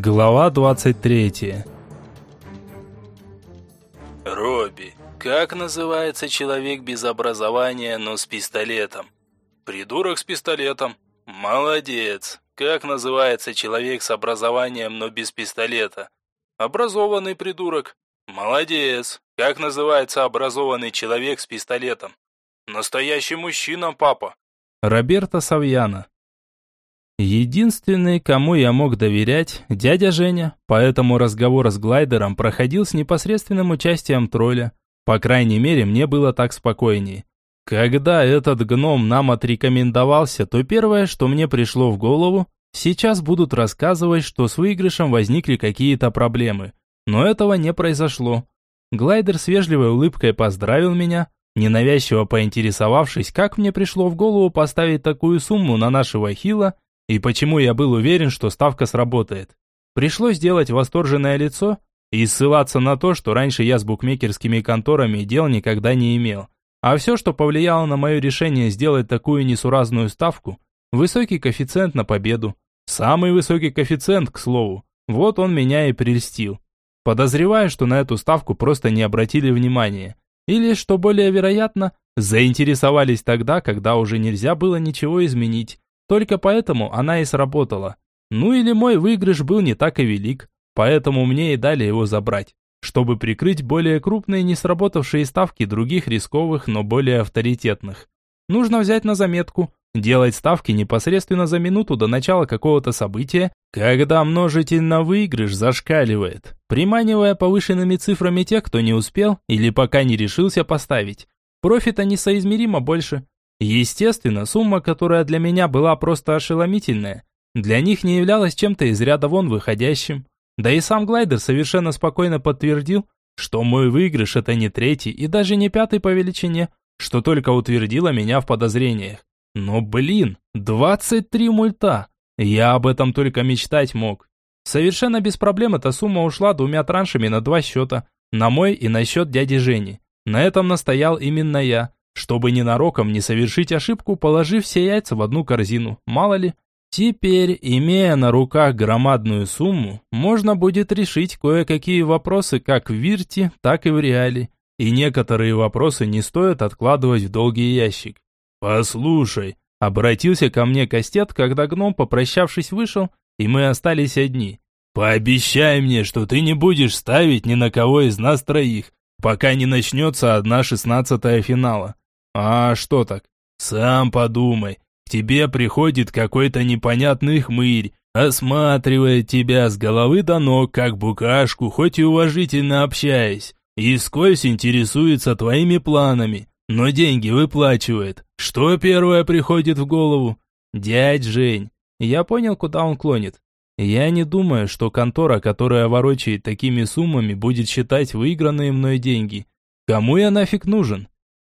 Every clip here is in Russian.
Глава 23 Робби, как называется человек без образования, но с пистолетом? Придурок с пистолетом. Молодец. Как называется человек с образованием, но без пистолета? Образованный придурок. Молодец. Как называется образованный человек с пистолетом? Настоящий мужчина, папа. Роберто Савьяно Единственный, кому я мог доверять, дядя Женя, поэтому разговор с глайдером проходил с непосредственным участием тролля. По крайней мере, мне было так спокойнее. Когда этот гном нам отрекомендовался, то первое, что мне пришло в голову, сейчас будут рассказывать, что с выигрышем возникли какие-то проблемы. Но этого не произошло. Глайдер с вежливой улыбкой поздравил меня, ненавязчиво поинтересовавшись, как мне пришло в голову поставить такую сумму на нашего хила и почему я был уверен, что ставка сработает? Пришлось сделать восторженное лицо и ссылаться на то, что раньше я с букмекерскими конторами дел никогда не имел. А все, что повлияло на мое решение сделать такую несуразную ставку, высокий коэффициент на победу. Самый высокий коэффициент, к слову. Вот он меня и прельстил. Подозреваю, что на эту ставку просто не обратили внимания. Или, что более вероятно, заинтересовались тогда, когда уже нельзя было ничего изменить. Только поэтому она и сработала. Ну или мой выигрыш был не так и велик, поэтому мне и дали его забрать, чтобы прикрыть более крупные не сработавшие ставки других рисковых, но более авторитетных. Нужно взять на заметку, делать ставки непосредственно за минуту до начала какого-то события, когда множитель на выигрыш зашкаливает, приманивая повышенными цифрами тех, кто не успел или пока не решился поставить. Профита несоизмеримо больше, Естественно, сумма, которая для меня была просто ошеломительная, для них не являлась чем-то из ряда вон выходящим. Да и сам глайдер совершенно спокойно подтвердил, что мой выигрыш это не третий и даже не пятый по величине, что только утвердило меня в подозрениях. Но блин, 23 мульта! Я об этом только мечтать мог. Совершенно без проблем эта сумма ушла двумя траншами на два счета, на мой и на счет дяди Жени. На этом настоял именно я, чтобы ненароком не совершить ошибку, положив все яйца в одну корзину, мало ли. Теперь, имея на руках громадную сумму, можно будет решить кое-какие вопросы как в Вирте, так и в Реале. И некоторые вопросы не стоит откладывать в долгий ящик. «Послушай», — обратился ко мне Костет, когда гном, попрощавшись, вышел, и мы остались одни. «Пообещай мне, что ты не будешь ставить ни на кого из нас троих, пока не начнется одна шестнадцатая финала. А что так? Сам подумай. К тебе приходит какой-то непонятный хмырь, осматривает тебя с головы до ног, как букашку, хоть и уважительно общаясь, и скользь интересуется твоими планами, но деньги выплачивает. Что первое приходит в голову? Дядь Жень. Я понял, куда он клонит. Я не думаю, что контора, которая ворочает такими суммами, будет считать выигранные мной деньги. Кому я нафиг нужен?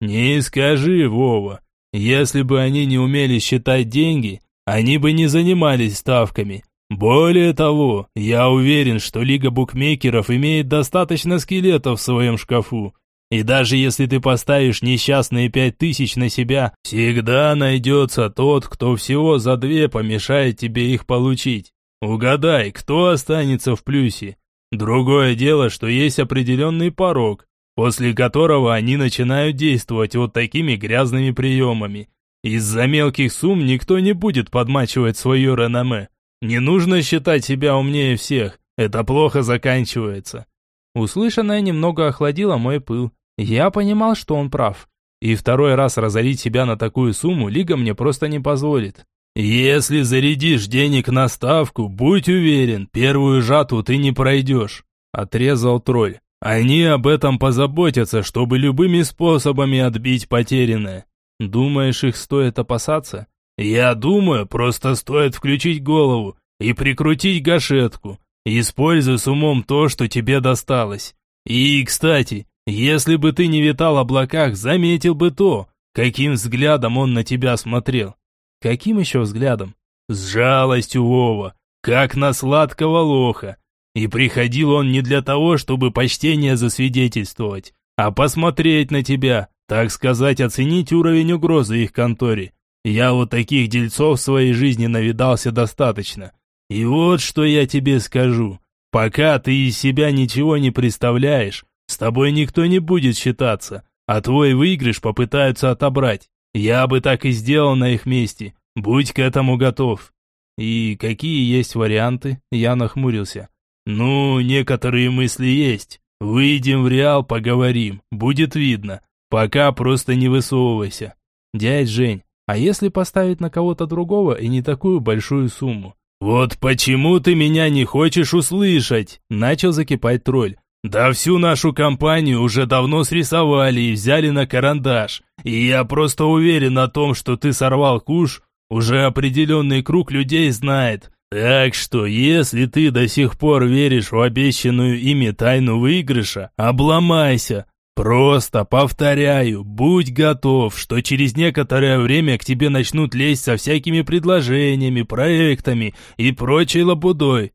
«Не скажи, Вова. Если бы они не умели считать деньги, они бы не занимались ставками. Более того, я уверен, что Лига букмекеров имеет достаточно скелетов в своем шкафу. И даже если ты поставишь несчастные пять тысяч на себя, всегда найдется тот, кто всего за две помешает тебе их получить. Угадай, кто останется в плюсе. Другое дело, что есть определенный порог, после которого они начинают действовать вот такими грязными приемами. Из-за мелких сумм никто не будет подмачивать свое реноме. Не нужно считать себя умнее всех, это плохо заканчивается. Услышанное немного охладило мой пыл. Я понимал, что он прав. И второй раз разорить себя на такую сумму Лига мне просто не позволит. «Если зарядишь денег на ставку, будь уверен, первую жатву ты не пройдешь», – отрезал тролль. Они об этом позаботятся, чтобы любыми способами отбить потерянное. Думаешь, их стоит опасаться? Я думаю, просто стоит включить голову и прикрутить гашетку. Используй с умом то, что тебе досталось. И, кстати, если бы ты не витал в облаках, заметил бы то, каким взглядом он на тебя смотрел. Каким еще взглядом? С жалостью, Вова, как на сладкого лоха. И приходил он не для того, чтобы почтение засвидетельствовать, а посмотреть на тебя, так сказать, оценить уровень угрозы их конторе. Я вот таких дельцов в своей жизни навидался достаточно. И вот что я тебе скажу. Пока ты из себя ничего не представляешь, с тобой никто не будет считаться, а твой выигрыш попытаются отобрать. Я бы так и сделал на их месте. Будь к этому готов. И какие есть варианты? Я нахмурился. Ну, некоторые мысли есть. Выйдем в Реал, поговорим. Будет видно. Пока просто не высовывайся. Дядь Жень, а если поставить на кого-то другого и не такую большую сумму? Вот почему ты меня не хочешь услышать? Начал закипать тролль. Да всю нашу компанию уже давно срисовали и взяли на карандаш. И я просто уверен о том, что ты сорвал куш, уже определенный круг людей знает. Так что, если ты до сих пор веришь в обещанную ими тайну выигрыша, обломайся. Просто повторяю, будь готов, что через некоторое время к тебе начнут лезть со всякими предложениями, проектами и прочей лабудой.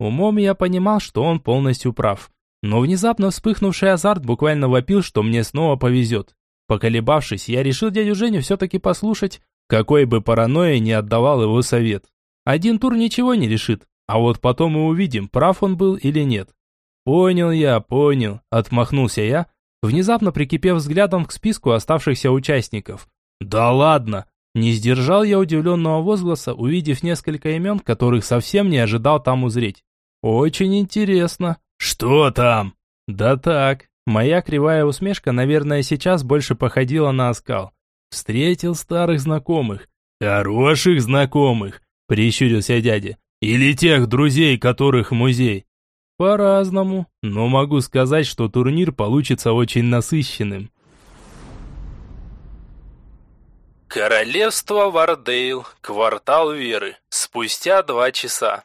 Умом я понимал, что он полностью прав. Но внезапно вспыхнувший азарт буквально вопил, что мне снова повезет. Поколебавшись, я решил дядю Женю все-таки послушать, какой бы паранойей не отдавал его совет. Один тур ничего не решит, а вот потом мы увидим, прав он был или нет. Понял я, понял, отмахнулся я, внезапно прикипев взглядом к списку оставшихся участников. Да ладно, не сдержал я удивленного возгласа, увидев несколько имен, которых совсем не ожидал там узреть. Очень интересно. Что там? Да так. Моя кривая усмешка, наверное, сейчас больше походила на оскал. Встретил старых знакомых. Хороших знакомых, прищурился дядя. Или тех друзей, которых музей. По-разному, но могу сказать, что турнир получится очень насыщенным. Королевство Вардейл, квартал Веры. Спустя два часа.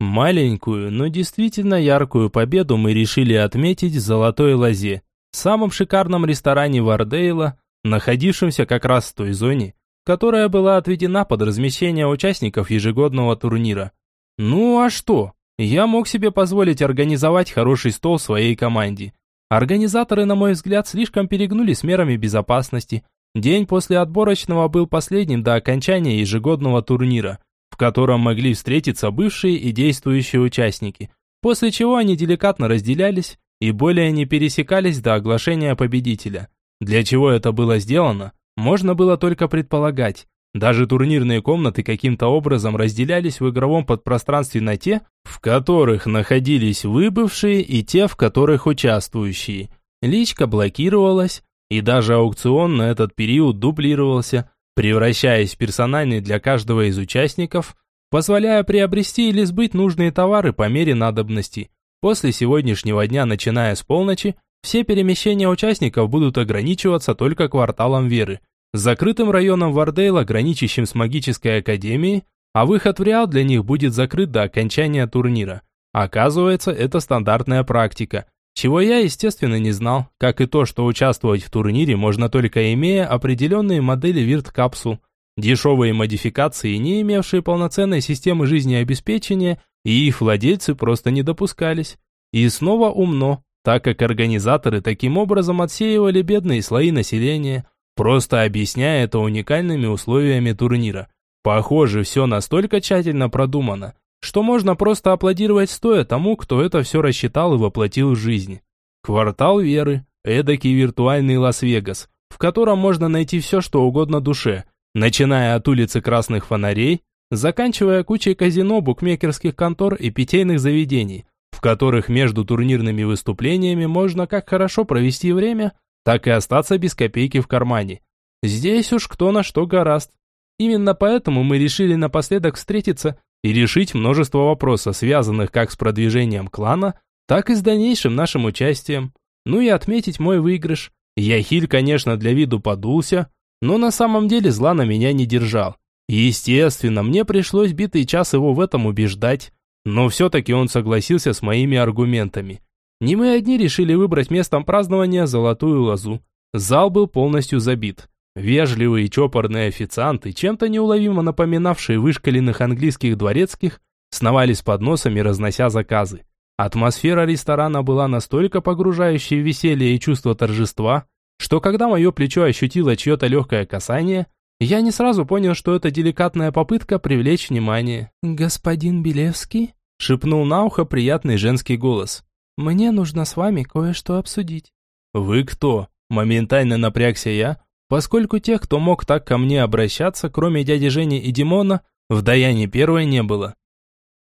Маленькую, но действительно яркую победу мы решили отметить в Золотой Лозе, самом шикарном ресторане Вардейла, находившемся как раз в той зоне, которая была отведена под размещение участников ежегодного турнира. Ну а что? Я мог себе позволить организовать хороший стол своей команде. Организаторы, на мой взгляд, слишком перегнули с мерами безопасности. День после отборочного был последним до окончания ежегодного турнира, в котором могли встретиться бывшие и действующие участники, после чего они деликатно разделялись и более не пересекались до оглашения победителя. Для чего это было сделано, можно было только предполагать. Даже турнирные комнаты каким-то образом разделялись в игровом подпространстве на те, в которых находились выбывшие и те, в которых участвующие. Личка блокировалась, и даже аукцион на этот период дублировался, превращаясь в персональный для каждого из участников, позволяя приобрести или сбыть нужные товары по мере надобности. После сегодняшнего дня, начиная с полночи, все перемещения участников будут ограничиваться только кварталом Веры, закрытым районом Вардейла, граничащим с магической академией, а выход в Реал для них будет закрыт до окончания турнира. Оказывается, это стандартная практика, чего я, естественно, не знал, как и то, что участвовать в турнире можно только имея определенные модели вирт-капсул, дешевые модификации, не имевшие полноценной системы жизнеобеспечения, и их владельцы просто не допускались. И снова умно, так как организаторы таким образом отсеивали бедные слои населения, просто объясняя это уникальными условиями турнира. Похоже, все настолько тщательно продумано, что можно просто аплодировать стоя тому, кто это все рассчитал и воплотил в жизнь. Квартал веры, эдакий виртуальный Лас-Вегас, в котором можно найти все, что угодно душе, начиная от улицы красных фонарей, заканчивая кучей казино, букмекерских контор и питейных заведений, которых между турнирными выступлениями можно как хорошо провести время, так и остаться без копейки в кармане. Здесь уж кто на что гораст. Именно поэтому мы решили напоследок встретиться и решить множество вопросов, связанных как с продвижением клана, так и с дальнейшим нашим участием. Ну и отметить мой выигрыш. Яхиль, конечно, для виду подулся, но на самом деле зла на меня не держал. Естественно, мне пришлось битый час его в этом убеждать, но все-таки он согласился с моими аргументами. Не мы одни решили выбрать местом празднования золотую лозу. Зал был полностью забит. Вежливые чопорные официанты, чем-то неуловимо напоминавшие вышкаленных английских дворецких, сновали с подносами, разнося заказы. Атмосфера ресторана была настолько погружающей в веселье и чувство торжества, что когда мое плечо ощутило чье-то легкое касание, Я не сразу понял, что это деликатная попытка привлечь внимание. «Господин Белевский?» – шепнул на ухо приятный женский голос. «Мне нужно с вами кое-что обсудить». «Вы кто?» – моментально напрягся я, поскольку тех, кто мог так ко мне обращаться, кроме дяди Жени и Димона, в Даяне первой не было.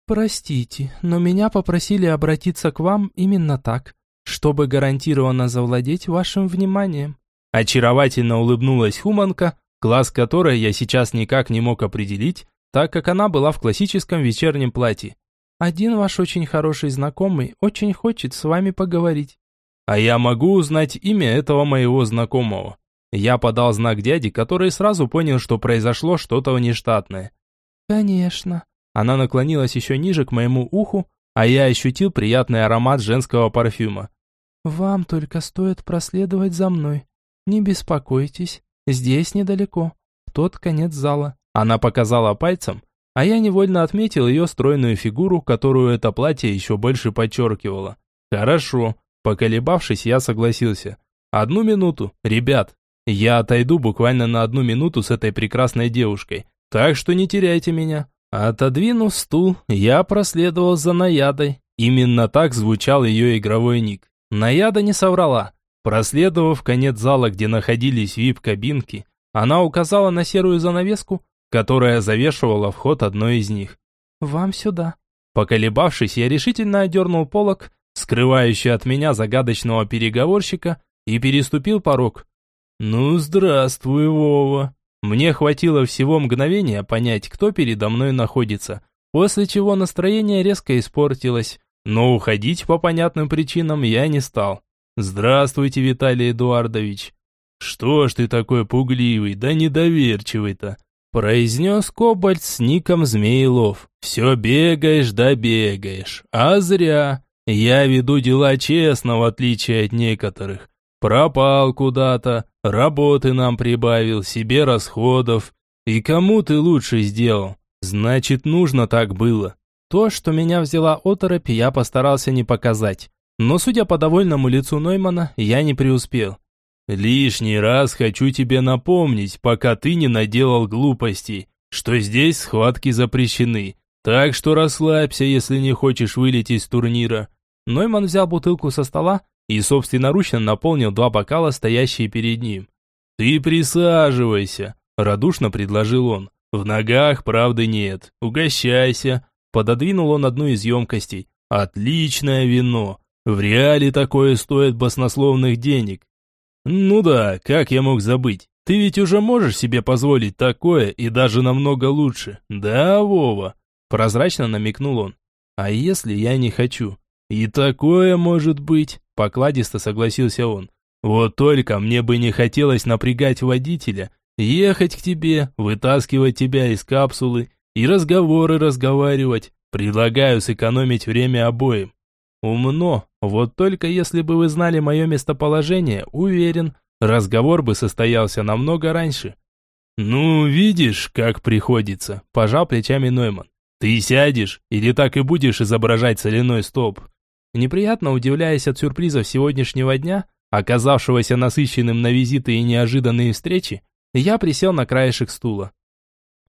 «Простите, но меня попросили обратиться к вам именно так, чтобы гарантированно завладеть вашим вниманием». Очаровательно улыбнулась Хуманка, класс которой я сейчас никак не мог определить, так как она была в классическом вечернем платье. «Один ваш очень хороший знакомый очень хочет с вами поговорить». «А я могу узнать имя этого моего знакомого?» Я подал знак дяде, который сразу понял, что произошло что-то внештатное. «Конечно». Она наклонилась еще ниже к моему уху, а я ощутил приятный аромат женского парфюма. «Вам только стоит проследовать за мной. Не беспокойтесь, здесь недалеко, тот конец зала». Она показала пальцем, а я невольно отметил ее стройную фигуру, которую это платье еще больше подчеркивало. «Хорошо». Поколебавшись, я согласился. «Одну минуту, ребят, я отойду буквально на одну минуту с этой прекрасной девушкой, так что не теряйте меня. Отодвинув стул, я проследовал за Наядой. Именно так звучал ее игровой ник. Наяда не соврала. Проследовав конец зала, где находились вип-кабинки, она указала на серую занавеску, которая завешивала вход одной из них. «Вам сюда». Поколебавшись, я решительно одернул полок, скрывающий от меня загадочного переговорщика, и переступил порог. «Ну, здравствуй, Вова!» Мне хватило всего мгновения понять, кто передо мной находится, после чего настроение резко испортилось, но уходить по понятным причинам я не стал. «Здравствуйте, Виталий Эдуардович!» «Что ж ты такой пугливый, да недоверчивый-то?» произнес Кобальт с ником Змеилов. «Все бегаешь да бегаешь, а зря. Я веду дела честно, в отличие от некоторых. Пропал куда-то, работы нам прибавил, себе расходов. И кому ты лучше сделал? Значит, нужно так было. То, что меня взяла оторопь, я постарался не показать. Но, судя по довольному лицу Ноймана, я не преуспел. Лишний раз хочу тебе напомнить, пока ты не наделал глупостей, что здесь схватки запрещены. Так что расслабься, если не хочешь вылететь с турнира. Нойман взял бутылку со стола и собственноручно наполнил два бокала, стоящие перед ним. «Ты присаживайся», – радушно предложил он. «В ногах правды нет. Угощайся». Пододвинул он одну из емкостей. «Отличное вино. В реале такое стоит баснословных денег». «Ну да, как я мог забыть? Ты ведь уже можешь себе позволить такое и даже намного лучше. Да, Вова?» Прозрачно намекнул он. «А если я не хочу?» «И такое может быть», – покладисто согласился он. «Вот только мне бы не хотелось напрягать водителя, ехать к тебе, вытаскивать тебя из капсулы и разговоры разговаривать. Предлагаю сэкономить время обоим». «Умно, вот только если бы вы знали мое местоположение, уверен, разговор бы состоялся намного раньше». «Ну, видишь, как приходится», – пожал плечами Нойман. «Ты сядешь или так и будешь изображать соляной столб?» Неприятно удивляясь от сюрпризов сегодняшнего дня, оказавшегося насыщенным на визиты и неожиданные встречи, я присел на краешек стула.